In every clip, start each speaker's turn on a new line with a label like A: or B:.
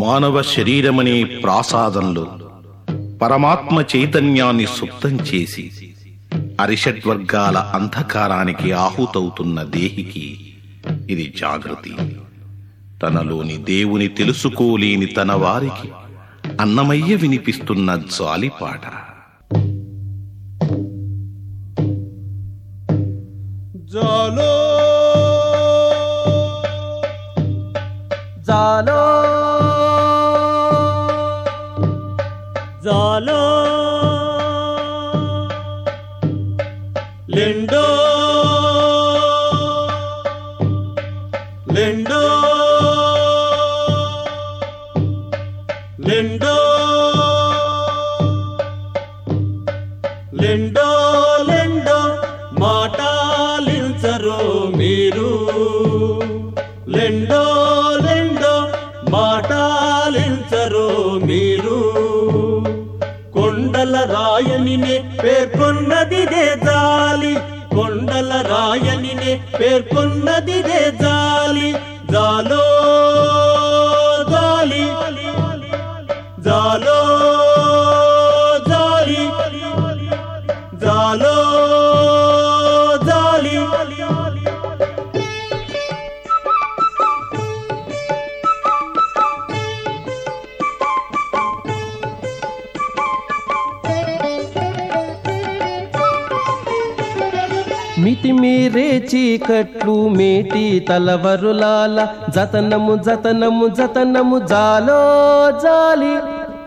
A: మానవ శరీరమనే ప్రాసాదంలో పరమాత్మ చైతన్యాన్ని సుప్తం చేసి అరిషడ్వర్గాల అంధకారానికి ఆహుతవుతున్న దేహికి ఇది జాగృతి. తనలోని దేవుని తెలుసుకోలేని తన వారికి అన్నమయ్య వినిపిస్తున్న జాలిపాట
B: జాలో
C: జాలో.
B: జాలో. లెండో. లెండో. లెండో. లెండో లెండో మాటాలించరు మీరు. లెండో లెండో మాటాలించరు మీరు. కొండల రాయనినే పేర్కొన్నదిదే జాలి. కొండల రాయనినే పేర్కొన్నదిదే జాలి. జాలో
C: మితిమీరే చీకట్లు మేటి తలవరులాల. జతనము జతనము జతనము జాలో జాలి.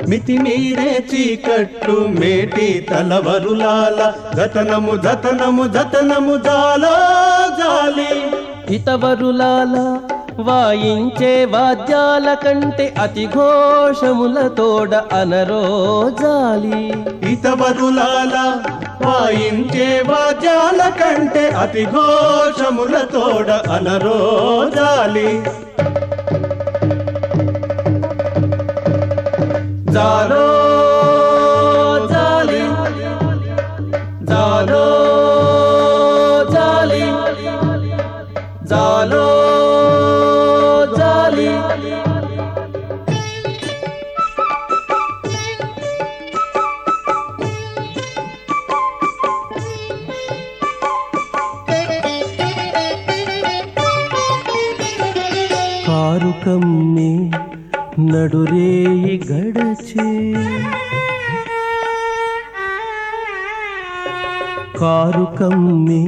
B: మితిమీరే చీకట్లు మేటి తలవరులాల. జతనము జతనము జతనము జాలో జాలి.
C: ఇతవరులాల వాయించే వాద్యాల కంటే అతి ఘోషములతోడ అనరో జాలి.
B: ఇతవరులాల వాయించే వాద్యాల కంటే అతి ఘోషములతోడ అనరోజాలి.
C: జాలో కారు కమ్మి నడురేయి గడచే కారు కమ్మి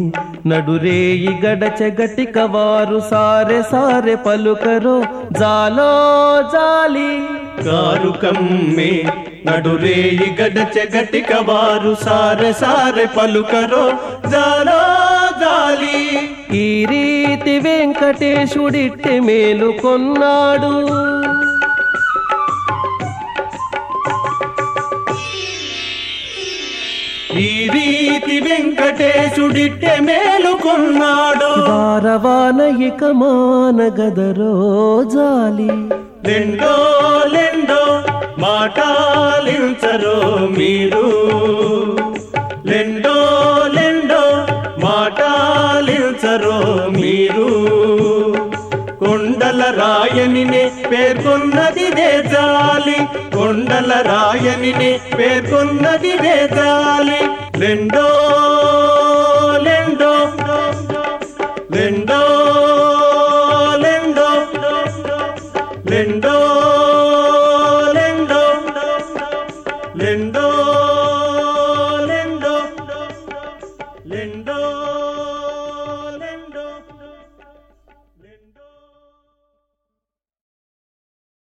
C: నడురేయి గడచ గటిక వారు సారె సారె పలుకరు జాలో జాలి
B: కారు కమ్మి నడురేయి గడచ గటిక వారు సారె సారె పలుకరు జాలో జాలి
C: ఈ రీతి వెంకటేశుడిట్టి మేలు కొన్నాడు
B: ఈ రీతి వెంకటేశుడిట్టె మేలుకున్నాడు.
C: దారవాన ఇక మానగదరో జాలి
B: లెండో లెండో మాటాలించరు మీరు. రాయనినే పేర్కొన్నది దేజాలి కొండల రాయనినే పేర్కొన్నది దేజాలి రెండో లెండో రెండో లెండో లెండో లెండో.